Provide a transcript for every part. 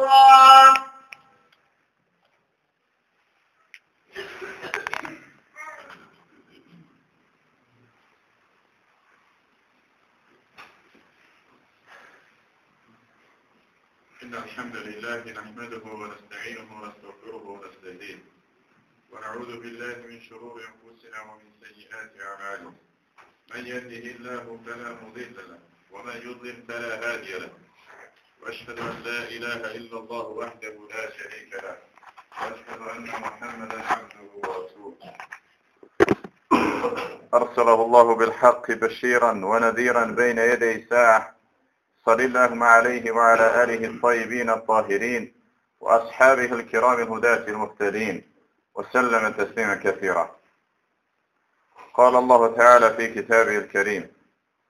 الله. إن الحمد لله نحمده ونستعينه ونستغفره ونستهديه. ونعوذ بالله من شرور أنفسنا ومن سيئات أعمالنا. من يهده الله فلا مضل له ومن يضلل فلا هادي له. وأشهد أن لا إله إلا الله وحده لا شريك له. وأشهد أن محمدا عبده ورسوله. أرسله الله بالحق بشيرا ونذيرا بين يدي ساعة. صل اللهم عليه وعلى آله الطيبين الطاهرين وأصحابه الكرام الهداة المهتدين. وسلم تسليما كثيرا. قال الله تعالى في كتابه الكريم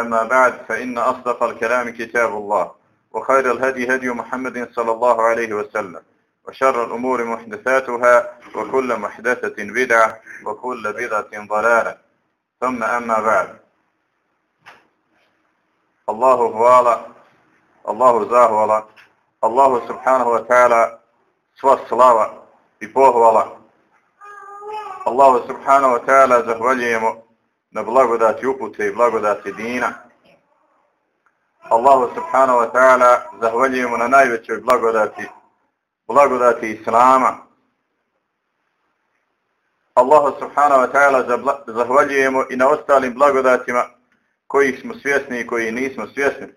أما بعد فإن أصدق الكلام كتاب الله وخير الهدي هدي محمد صلى الله عليه وسلم وشر الأمور محدثاتها وكل محدثة بدعة وكل بدعة ضلالة ثم أما بعد الله هو Allahu zahvala, Allahu subhanahu wa ta'ala sva slava i pohvala. Allahu subhanahu wa ta'ala na blagodati upute i blagodati dina. Allahu subhanahu wa ta'ala zahvaljujemo na najvećoj blagodati, blagodati Islama. Allahu subhanahu wa ta'ala zahvaljujemo i na ostalim blagodatima kojih smo svjesni i koji nismo svjesni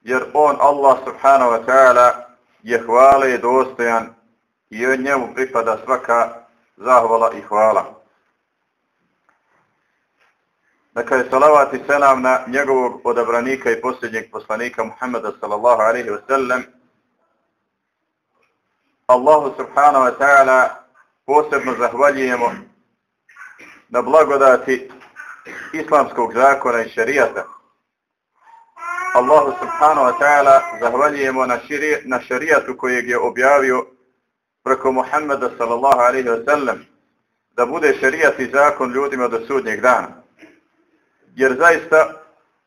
jer on Allah subhanahu wa ta'ala je hvale i dostojan i od njemu pripada svaka zahvala i hvala. Neka je salavat i selam na njegovog odabranika i posljednjeg poslanika Muhammeda sallallahu alaihi wa sallam. Allahu subhanahu wa ta'ala posebno zahvaljujemo na blagodati islamskog zakona i šarijata. Allahu subhanahu wa ta'ala zahvaljujemo na, širi, na šarijatu kojeg je objavio preko Muhammeda sallallahu alaihi wa sallam da bude šarijat i zakon ljudima do sudnjeg dana. Jer zaista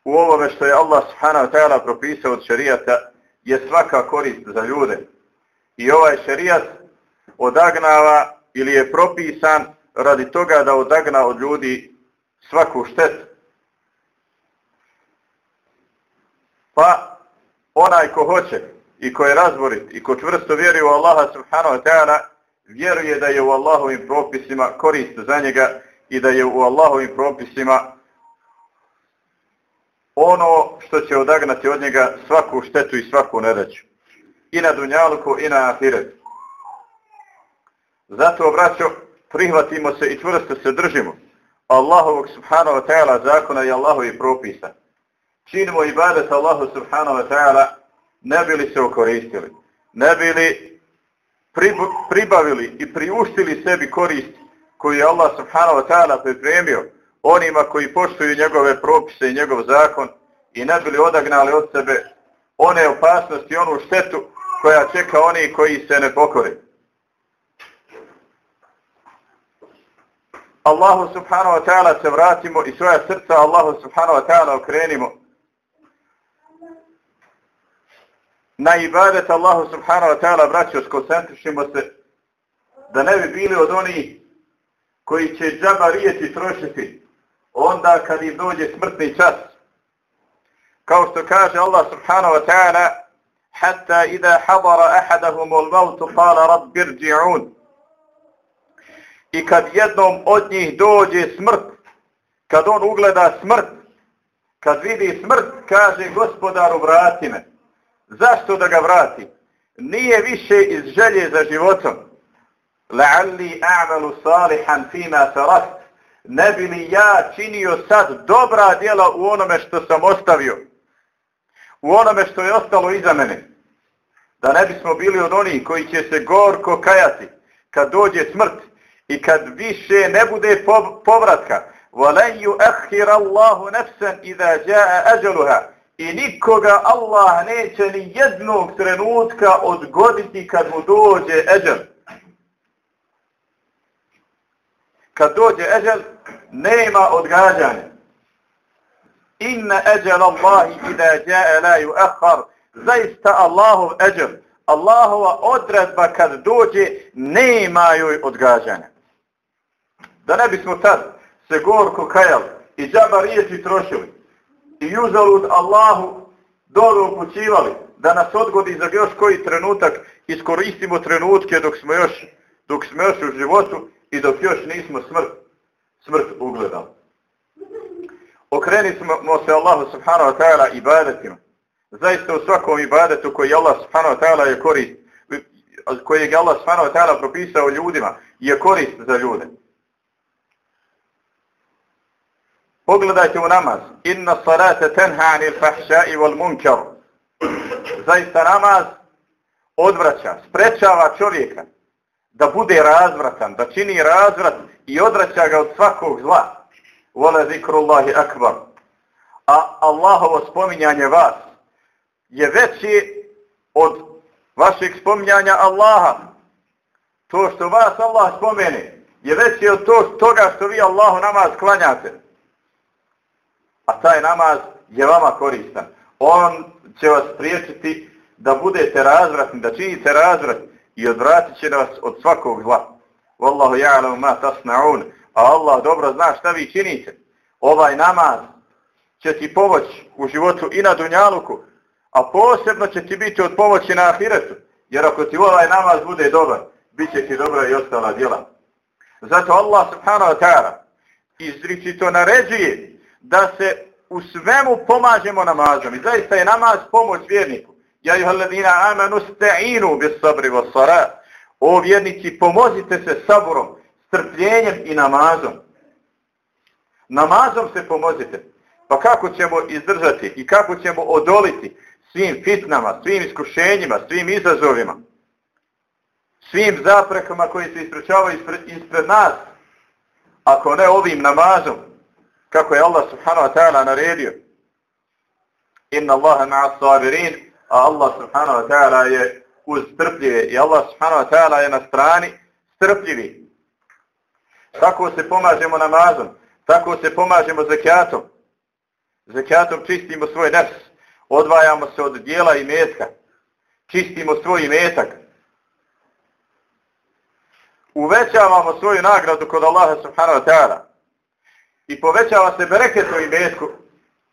u ovome što je Allah subhanahu wa ta'ala propisao od šarijata je svaka korist za ljude. I ovaj šarijat odagnava ili je propisan radi toga da odagna od ljudi svaku štetu. Pa onaj ko hoće i ko je razborit i ko čvrsto vjeruje u Allaha subhanahu wa ta'ala vjeruje da je u Allahovim propisima korist za njega i da je u Allahovim propisima ono što će odagnati od njega svaku štetu i svaku nereću. I na dunjalku i na ahiretu. Zato, braćo, prihvatimo se i čvrsto se držimo Allahovog subhanahu wa ta'ala zakona i Allahovi propisa činimo ibadet Allahu subhanahu wa ta'ala ne bili se okoristili, ne bili pribavili i priuštili sebi korist koju je Allah subhanahu wa ta'ala pripremio onima koji poštuju njegove propise i njegov zakon i ne bili odagnali od sebe one opasnosti, onu štetu koja čeka oni koji se ne pokore. Allahu subhanahu wa ta'ala se vratimo i svoja srca Allahu subhanahu wa ta'ala okrenimo na ibadet Allahu subhanahu wa ta'ala braćo skoncentrišimo se da ne bi bili od onih koji će džaba rijeti trošiti onda kad im dođe smrtni čas. Kao što kaže Allah subhanahu wa ta'ala hatta idha hadara ahadahum al-maut qala rabbi irji'un. I kad jednom od njih dođe smrt kad on ugleda smrt kad vidi smrt kaže gospodaru vrati me. Zašto da ga vrati nije više iz želje za životom. La'alli a'malu salihan fima tarast ne bi li ja činio sad dobra djela u onome što sam ostavio u onome što je ostalo iza mene. Da ne bismo bili od onih koji će se gorko kajati kad dođe smrt i kad više ne bude povratka. وَلَنْ يُؤَخِّرَ اللَّهُ نَفْسًا إِذَا جَاءَ أَجَلُهَا I nikoga Allah neće ni jednog trenutka odgoditi kad mu dođe eđel. Kad dođe eđel, nema odgađanja. Inna ajal Allahi ida jaa la yuakhar zaista Allahov ajal Allahova odredba kad dođe nema joj odgađanja. Da ne bismo sad se gorko kajali i džaba riječi trošili i uzalud Allahu dobro upućivali da nas odgodi za još koji trenutak iskoristimo trenutke dok smo još dok smo još u životu i dok još nismo smrti smrt ugleda. okreni smo se Allahu subhanahu wa ta'ala ibadetima. Zaista u svakom ibadetu koji Allah subhanahu wa ta'ala je korist, kojeg je Allah subhanahu wa ta'ala propisao ljudima, je korist za ljude. Pogledajte u namaz. Inna salata tenha anil fahšai wal munkar. Zaista namaz odvraća, sprečava čovjeka da bude razvratan, da čini razvrat i odraća ga od svakog zla. Vole zikrullahi akbar. A Allahovo spominjanje vas je veći od vašeg spominjanja Allaha. To što vas Allah spomeni je veći od to, toga što vi Allahu namaz klanjate. A taj namaz je vama koristan. On će vas priječiti da budete razvratni, da činite razvrat i odvratit će nas od svakog zla. Wallahu ja'lamu ma tasna'un a Allah dobro zna šta vi činite. Ovaj namaz će ti pomoći u životu i na Dunjaluku, a posebno će ti biti od pomoći na Ahiretu. Jer ako ti ovaj namaz bude dobar, bit će ti dobra i ostala djela. Zato Allah subhanahu wa ta'ala izričito naređuje da se u svemu pomažemo namazom. I zaista je namaz pomoć vjerniku. Ja juha ladina amanu sta'inu bis sabri wa sara. O vjernici, pomozite se saburom strpljenjem i namazom. Namazom se pomozite. Pa kako ćemo izdržati i kako ćemo odoliti svim fitnama, svim iskušenjima, svim izazovima, svim zaprekama koji se isprečavaju ispred, ispred nas, ako ne ovim namazom, kako je Allah subhanahu wa ta'ala naredio. Inna Allahe ma'a sabirin, a Allah subhanahu wa ta'ala je uz strpljive i Allah subhanahu wa ta'ala je na strani strpljivi. Tako se pomažemo namazom, tako se pomažemo zekijatom. Zekijatom čistimo svoj nefs, odvajamo se od dijela i metka, čistimo svoj metak. Uvećavamo svoju nagradu kod Allaha subhanahu wa ta'ala i povećava se bereket u imetku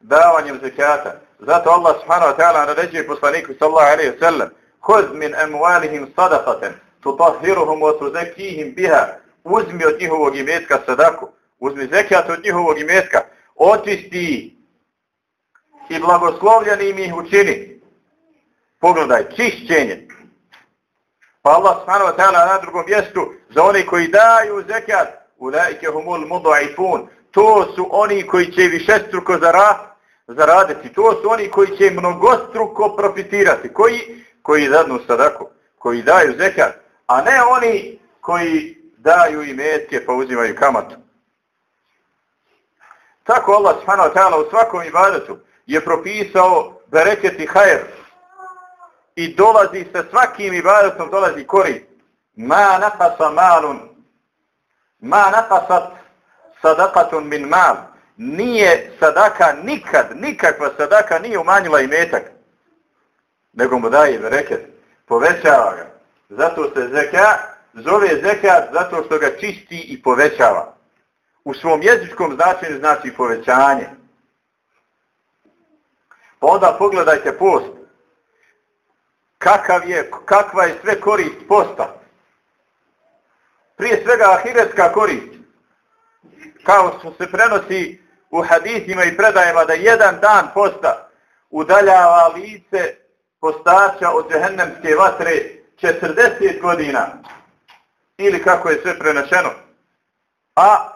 davanjem zekata. Zato Allah subhanahu wa ta'ala naređuje poslaniku sallallahu alaihi wa sallam Huz min emualihim sadakaten tutahhiruhum wa tuzekihim biha uzmi od njihovog imetka sadaku, uzmi zekat od njihovog imetka, očisti i blagoslovljeni im ih učini. Pogledaj, čišćenje. Pa Allah subhanahu wa ta'ala na drugom mjestu, za oni koji daju zekat, ulaike humul mudu'ifun, to su oni koji će višestruko zarad, zaraditi, to su oni koji će mnogostruko profitirati, koji, koji dadnu sadaku, koji daju zekat, a ne oni koji daju i metke pa uzimaju kamatu. Tako Allah subhanahu wa ta'ala u svakom ibadetu je propisao bereket i hajer. i dolazi sa svakim ibadetom dolazi korist. Ma nafasa malun ma nafasat sadakatun min mal nije sadaka nikad, nikakva sadaka nije umanjila i metak nego mu daje bereket povećava ga. Zato se zeka zove zekat zato što ga čisti i povećava. U svom jezičkom značenju znači povećanje. Pa onda pogledajte post. kakav je, kakva je sve korist posta. Prije svega ahiretska korist. Kao što se prenosi u hadisima i predajama da jedan dan posta udaljava lice postača od džehennemske vatre 40 godina. Ili kako je sve prenašeno. A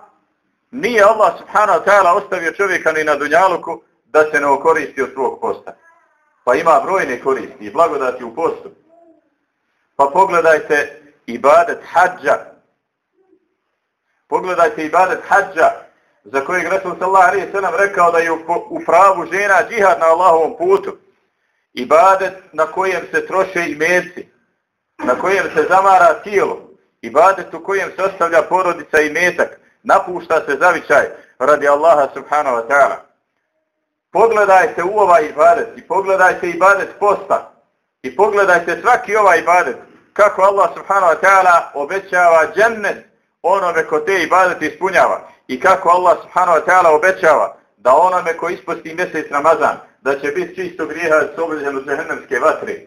nije Allah subhanahu wa ta'ala ostavio čovjeka ni na dunjaluku da se ne okoristi od svog posta. Pa ima brojne koristi i blagodati u postu. Pa pogledajte ibadet hađa. Pogledajte ibadet hađa za kojeg Resul sallallahu alaihi sallam rekao da je u pravu žena džihad na Allahovom putu. Ibadet na kojem se troše i meci, na kojem se zamara tijelo, ibadet u kojem se ostavlja porodica i metak, napušta se zavičaj radi Allaha subhanahu wa ta'ala. Pogledajte u ovaj ibadet i pogledajte ibadet posta i pogledajte svaki ovaj ibadet kako Allah subhanahu wa ta'ala obećava džennet onome ko te ibadet ispunjava i kako Allah subhanahu wa ta'ala obećava da onome ko isposti mjesec Ramazan da će biti čisto grijeha s obilježen od džehennemske vatre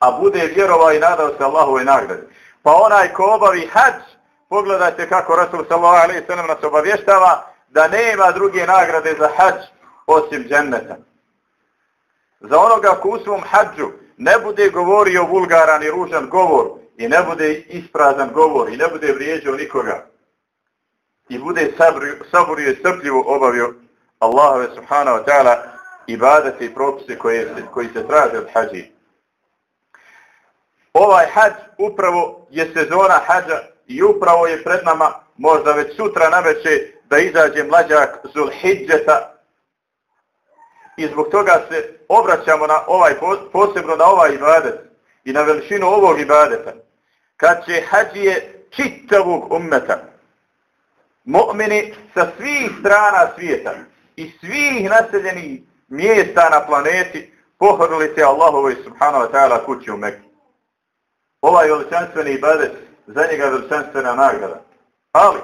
a bude vjerovao i nadao se Allahove nagrade. Pa onaj ko obavi hađ, pogledajte kako Rasul sallallahu alaihi sallam nas obavještava da nema druge nagrade za hađ osim dženneta. Za onoga ko u svom hađu ne bude govorio vulgaran i ružan govor i ne bude isprazan govor i ne bude vrijeđao nikoga i bude saburio i strpljivo obavio Allahove subhanahu wa ta'ala ibadete i propise koje koji se traže od hađi. Ovaj hađ upravo je sezona hađa i upravo je pred nama možda već sutra naveče da izađe mlađak Zulhidžeta i zbog toga se obraćamo na ovaj posebno na ovaj ibadet i na veličinu ovog ibadeta. Kad će hađije čitavog ummeta, mu'mini sa svih strana svijeta i svih naseljenih mjesta na planeti pohorili se Allahovoj subhanahu wa ta'ala kući u Mekke. Ovaj veličanstveni ibadet, za njega veličanstvena nagrada. Ali,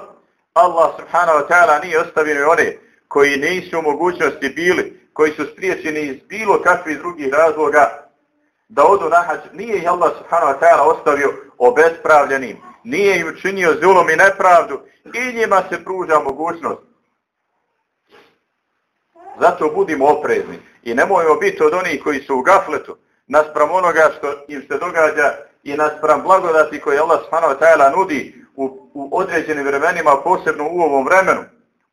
Allah subhanahu wa ta'ala nije ostavio one koji nisu u mogućnosti bili koji su spriječeni iz bilo kakvih drugih razloga da odu na hađ, nije ih Allah subhanahu wa ta'ala ostavio obespravljenim, nije im učinio zulom i nepravdu i njima se pruža mogućnost. Zato budimo oprezni i nemojmo biti od onih koji su u gafletu naspram onoga što im se događa i naspram blagodati koje Allah subhanahu wa ta'ala nudi u, u određenim vremenima, posebno u ovom vremenu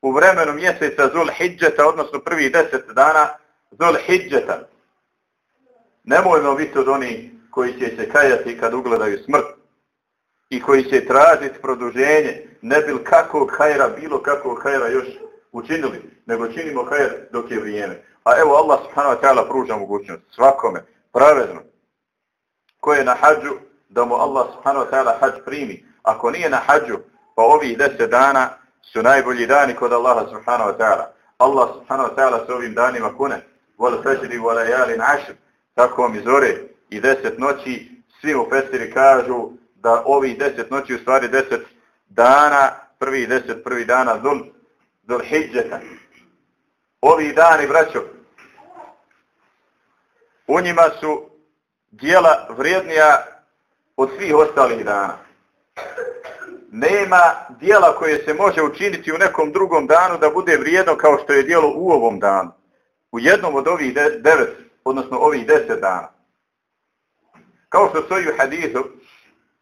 u vremenu mjeseca Zul Hidžeta, odnosno prvih deset dana Zul Hidžeta. Nemojmo biti od onih koji će se kajati kad ugledaju smrt i koji će tražiti produženje, ne bil kakvog hajra, bilo kakvog hajra još učinili, nego činimo hajr dok je vrijeme. A evo Allah subhanahu wa ta'ala pruža mogućnost svakome, pravedno, ko je na hađu, da mu Allah subhanahu wa ta'ala hađ primi. Ako nije na hađu, pa ovih deset dana, su najbolji dani kod Allaha subhanahu wa ta'ala. Allah subhanahu wa ta'ala se ovim danima kune. vol feđri, vol ajalin ašr. Tako vam zore i deset noći. Svi u fesiri kažu da ovi deset noći u stvari deset dana, prvi deset prvi dana zul, zul hijđeta. Ovi dani, braćo, u njima su dijela vrijednija od svih ostalih dana nema dijela koje se može učiniti u nekom drugom danu da bude vrijedno kao što je dijelo u ovom danu. U jednom od ovih devet, odnosno ovih deset dana. Kao što stoji u hadithu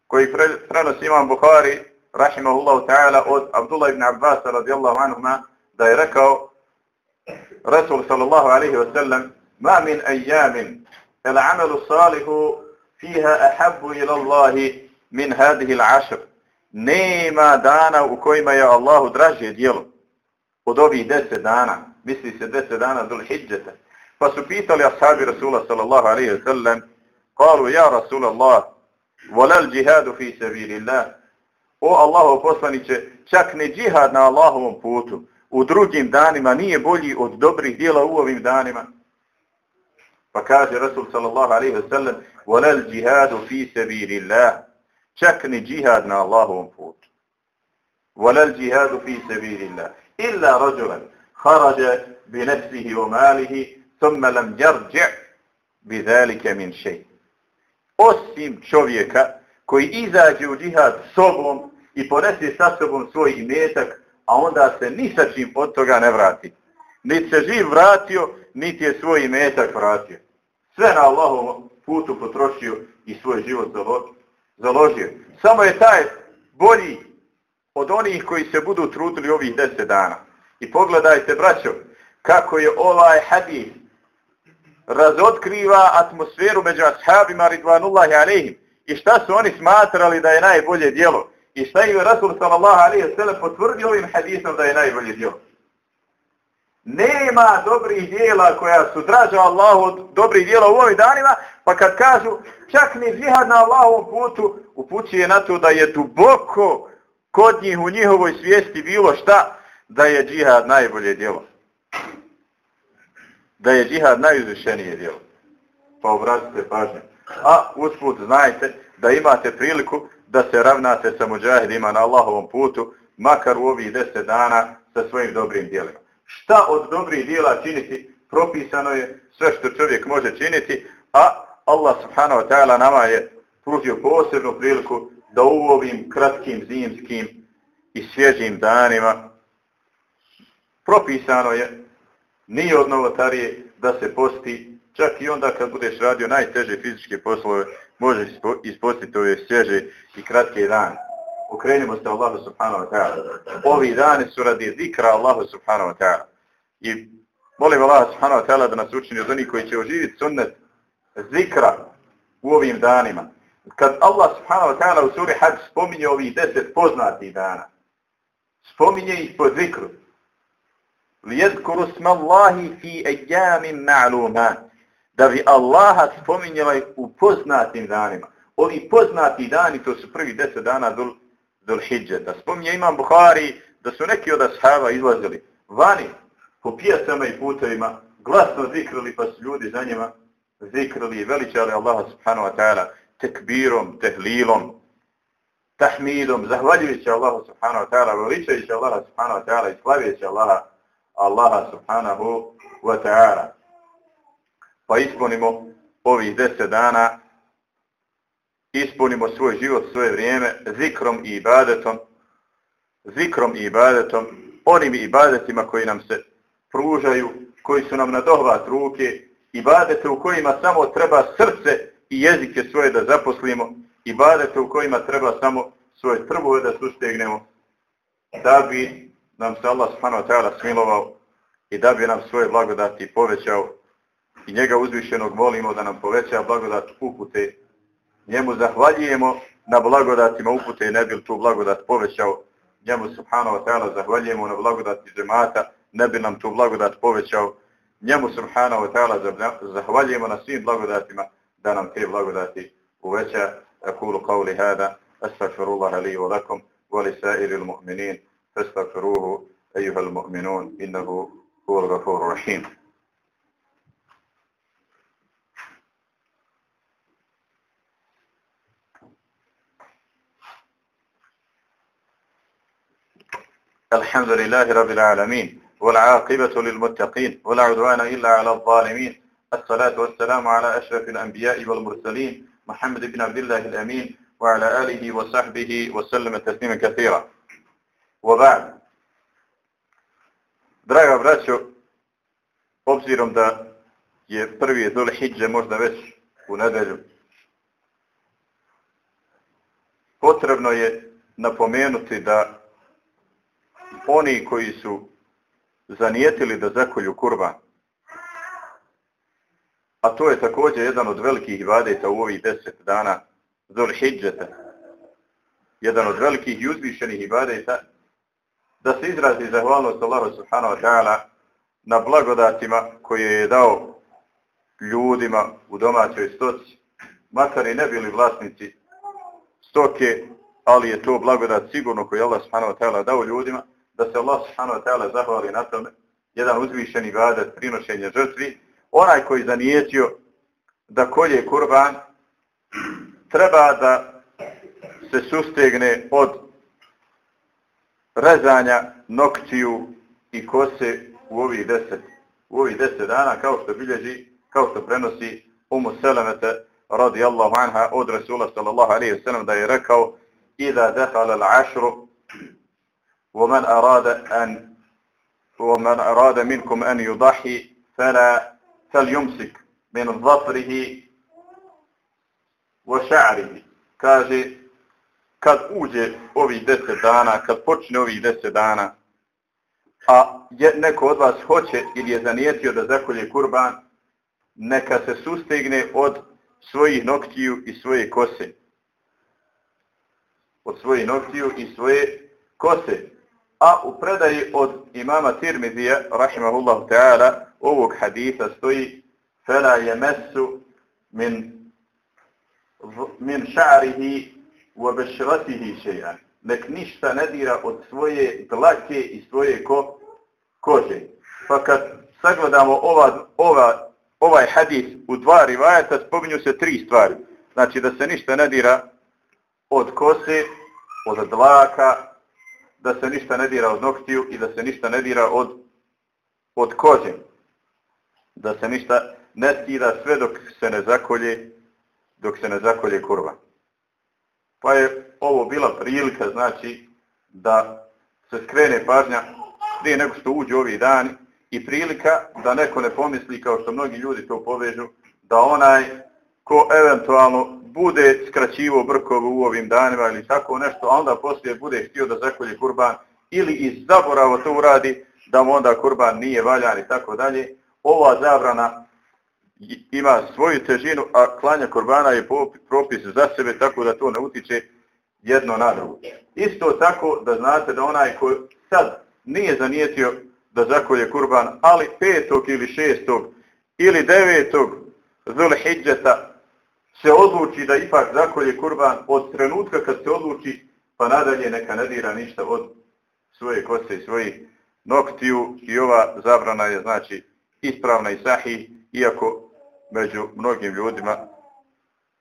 koji prenosi imam Bukhari, rahimahullahu ta'ala, od Abdullah ibn Abbas radijallahu anhuma, da je rekao Rasul sallallahu alaihi wa sallam, ma min ajamin, el amalu salihu fiha ahabbu ila Allahi min hadihil ašr. nema dana u kojima je Allahu draže dijelo od ovih deset dana, misli se deset dana dul hijđeta. Pa su pitali ashabi Rasula sallallahu alaihi wa sallam, kalu ja Rasulallah, volel džihadu fi sabirillah, o Allahu poslaniće, čak ne džihad na Allahovom putu, u drugim danima nije bolji od dobrih dijela u ovim danima. Pa kaže Rasul sallallahu alaihi wa sallam, volel džihadu fi sabirillah, čak ni džihad na Allahovom putu. Volel džihadu fi sebirillah. Illa rođulan harađa bi nefsihi o malihi, thumma lam jarđe bi zalike min šej. Osim čovjeka koji izađe u džihad sobom i ponese sa sobom svoj imetak, a onda se ni sa čim od toga ne vrati. Niti se živ vratio, niti je svoj imetak vratio. Sve na Allahovom putu potrošio i svoj život založio. Samo je taj bolji od onih koji se budu trudili ovih deset dana. I pogledajte, braćo, kako je ovaj hadis razotkriva atmosferu među ashabima ridvanullahi alehim. I šta su oni smatrali da je najbolje djelo? I šta im je Rasul sallallahu alaihi sallam potvrdio ovim hadisom da je najbolje djelo? Nema dobrih dijela koja su draža Allahu od dobrih dijela u ovim danima, pa kad kažu čak ni zihad na Allahovom putu, upućuje na to da je duboko kod njih u njihovoj svijesti bilo šta, da je džihad najbolje djelo. Da je džihad najuzvišenije djelo. Pa obrazite pažnje. A usput znajte da imate priliku da se ravnate sa muđahidima na Allahovom putu, makar u ovih deset dana sa svojim dobrim djelima. Šta od dobrih djela činiti? Propisano je sve što čovjek može činiti, a Allah subhanahu wa ta'ala nama je pružio posebnu priliku da u ovim kratkim zimskim i svježim danima propisano je nije od novotarije da se posti čak i onda kad budeš radio najteže fizičke poslove možeš ispostiti ove svježe i kratke dane. Okrenimo se Allahu subhanahu wa ta'ala. Ovi dani su radi zikra Allahu subhanahu wa ta'ala. I molim Allah subhanahu wa ta'ala da nas učini od onih koji će oživiti sunnet zikra u ovim danima. Kad Allah subhanahu wa ta'ala u suri Hajj spominje ovih deset poznatih dana, spominje ih po zikru. Lijedkuru sma Allahi fi ejamin ma'luma. Da bi Allaha spominjali u poznatim danima. Ovi poznati dani, to su prvi deset dana dul, dul hijđeta. Spominje imam Buhari da su neki od ashaba izlazili vani po pijacama i putevima, glasno zikrili pa su ljudi za njima zikrili i veličali Allaha subhanahu wa ta'ala tekbirom, tehlilom, tahmidom, zahvaljujući Allahu subhanahu wa ta'ala, veličajući Allaha subhanahu wa ta'ala i slavijući Allaha, Allaha subhanahu wa ta'ala. Pa ispunimo ovih deset dana, ispunimo svoj život, svoje vrijeme, zikrom i ibadetom, zikrom i ibadetom, onim ibadetima koji nam se pružaju, koji su nam na dohvat ruke, ibadete u kojima samo treba srce i jezike svoje da zaposlimo, ibadete u kojima treba samo svoje trbove da sustegnemo, da bi nam se Allah subhanahu wa ta'ala smilovao i da bi nam svoje blagodati povećao i njega uzvišenog molimo da nam poveća blagodat upute. Njemu zahvaljujemo na blagodatima upute i ne bi tu blagodat povećao. Njemu subhanahu wa ta'ala zahvaljujemo na blagodati džemata, ne bi nam tu blagodat povećao. Njemu subhanahu wa ta'ala zahvaljujemo na svim blagodatima da nam te blagodati uveća. Akulu qavli hada, astagfirullaha li wa lakum, wa mu'minin, fastagfiruhu, ejuha l-mu'minun, innahu huwa l-gafuru rahim. الحمد لله رب العالمين والعاقبة للمتقين ولا عدوان إلا على الظالمين الصلاة والسلام على أشرف الأنبياء والمرسلين محمد بن عبد الله الأمين وعلى آله وصحبه وسلم تسليما كثيرا وبعد Draga braćo, obzirom da je prvi Dhul Hidže možda već u nedelju, potrebno je napomenuti da oni koji su zanijetili da zakolju kurban. A to je također jedan od velikih ibadeta u ovih deset dana Zul Hidžeta. Jedan od velikih i uzvišenih ibadeta da se izrazi zahvalnost Allahu subhanahu wa ta'ala na blagodatima koje je dao ljudima u domaćoj stoci. Makar i ne bili vlasnici stoke, ali je to blagodat sigurno koji Allah subhanahu wa ta'ala dao ljudima da se Allah subhanahu wa ta'ala zahvali na tome, jedan uzvišeni vadat prinošenje žrtvi, onaj koji zanijetio da kolje kurban, treba da se sustegne od rezanja noktiju i kose u ovih deset, u ovih deset dana, kao što bilježi, kao što prenosi Umu Selamete radijallahu anha od Rasula sallallahu alaihi wasallam da je rekao Iza dehala l'ašru ومن أراد أن ومن أراد منكم أن يضحي فلا فليمسك من ظفره وشعره kaže kad uđe ovih deset dana, kad počne ovih deset dana, a je, neko od vas hoće ili je zanijetio da zakolje kurban, neka se sustegne od svojih noktiju i svoje kose. Od svojih noktiju i svoje kose. A u predaji od imama Tirmidija, rahimahullahu ta'ala, ovog hadisa stoji فَلَا يَمَسُ min, min ša'rihi u bešratihi. Nek ništa ne dira od svoje dlake i svoje ko, kože. Pa kad sagledamo ova, ova, ovaj hadis u dva rivajata, spominju se tri stvari. Znači da se ništa ne dira od kose, od dlaka, da se ništa ne dira od noktiju i da se ništa ne dira od, od kože. Da se ništa ne stira sve dok se ne zakolje, dok se ne zakolje kurva. Pa je ovo bila prilika, znači, da se skrene pažnja prije nego što uđe ovi dani i prilika da neko ne pomisli, kao što mnogi ljudi to povežu, da onaj ko eventualno bude skraćivo brkovu u ovim danima ili tako nešto, a onda poslije bude htio da zakolje kurban ili iz zaborava to uradi, da mu onda kurban nije valjan i tako dalje. Ova zabrana ima svoju težinu, a klanja kurbana je propis za sebe, tako da to ne utiče jedno na drugo. Isto tako da znate da onaj ko sad nije zanijetio da zakolje kurban, ali petog ili šestog ili devetog zulhidžeta se odluči da ipak zakolje kurban od trenutka kad se odluči, pa nadalje neka ne dira ništa od svoje kose i svojih noktiju i ova zabrana je znači ispravna i sahih, iako među mnogim ljudima,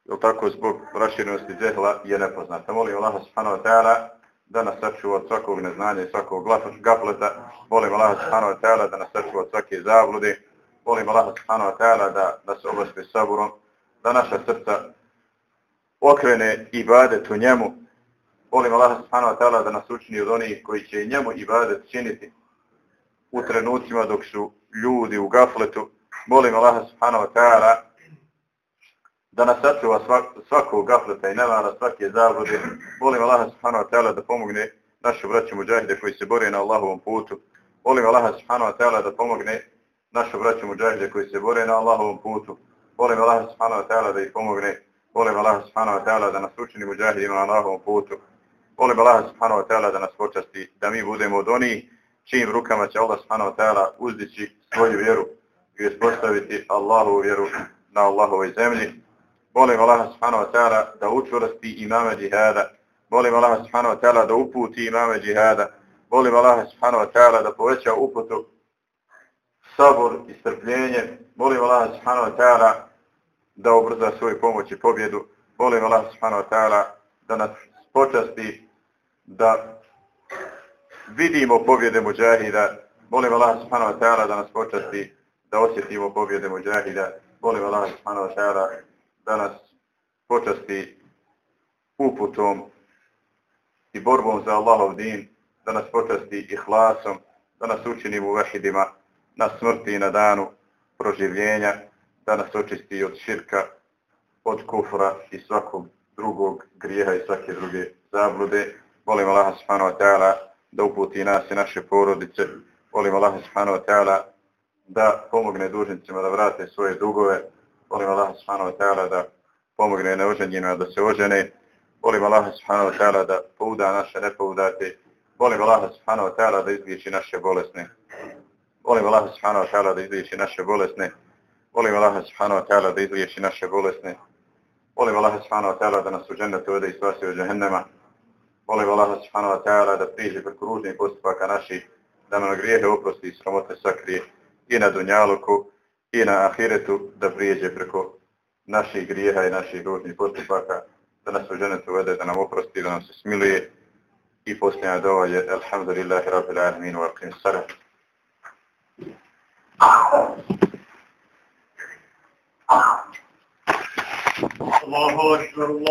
je tako zbog raširenosti džehla, je nepoznata. Molim Allah subhanahu wa ta'ala da nas sačuva od svakog neznanja i svakog gafleta. Molim Allah subhanahu wa ta'ala da nas sačuva od svake zablude. Molim Allah subhanahu wa ta'ala da nas obaspe saburom, da naša srca okrene ibadet u njemu. Molim Allah subhanahu wa ta'ala da nas učini od onih koji će njemu ibadet činiti u trenucima dok su ljudi u gafletu molim Allah subhanahu wa ta'ala da nas sačuva svakog gafleta i nevara, svake zavode. Molim Allah subhanahu wa ta'ala da pomogne našu braću muđahide koji se bore na Allahovom putu. Molim Allah subhanahu wa ta'ala da pomogne našu braću muđahide koji se bore na Allahovom putu. Molim Allah subhanahu wa ta'ala da ih pomogne. Molim Allah subhanahu wa ta'ala da nas učini muđahidima na Allahovom putu. Molim Allah subhanahu wa ta'ala da nas počasti, da mi budemo od onih čijim rukama će Allah subhanahu wa ta'ala uzdići svoju vjeru i uspostaviti Allahu vjeru na Allahovoj zemlji. Molim Allah subhanahu wa ta'ala da učvrsti imame džihada. Molim Allah subhanahu wa ta'ala da uputi imame džihada. Molim Allah subhanahu wa ta'ala da poveća uputu sabor i strpljenje. Molim Allah subhanahu wa ta'ala da obrza svoju pomoć i pobjedu. Molim Allah subhanahu wa ta'ala da nas počasti da vidimo pobjede muđahida. Molim Allah subhanahu wa ta'ala da nas počasti da osjetimo pobjede muđahida. Molim Allah subhanahu wa ta'ala da nas počasti uputom i borbom za Allahov din, da nas počasti ihlasom, da nas učini u vahidima na smrti i na danu proživljenja, da nas očisti od širka, od kufra i svakog drugog grijeha i svake druge zablude. Molim Allah subhanahu wa ta'ala da uputi nas i naše porodice. Molim Allah subhanahu wa ta'ala da pomogne dužnicima da vrate svoje dugove. Molim Allah subhanahu wa ta'ala da pomogne neoženjenima da se ožene. Molim Allah subhanahu wa ta'ala da pouda naše nepoudate. Molim Allah subhanahu wa ta'ala da izliječi naše bolesne. Molim Allah subhanahu wa ta'ala da izliječi naše bolesne. Molim Allah subhanahu wa ta'ala da izliječi naše bolesne. Molim Allah subhanahu wa ta'ala da nas u džennetu vede i spasi od džahennema. Molim Allah subhanahu wa ta'ala da priđe preko ružnih postupaka naših, da nam grijehe oprosti i sramote sakrije i na Dunjaluku i na Ahiretu da prijeđe preko naših grijeha i naših ružnih postupaka, da nas u ženetu vede, da nam oprosti, da nam se smiluje i posljednja dova je Alhamdulillahi Rabbil Alamin wa Akim Sarat. Thank you. الله أكبر الله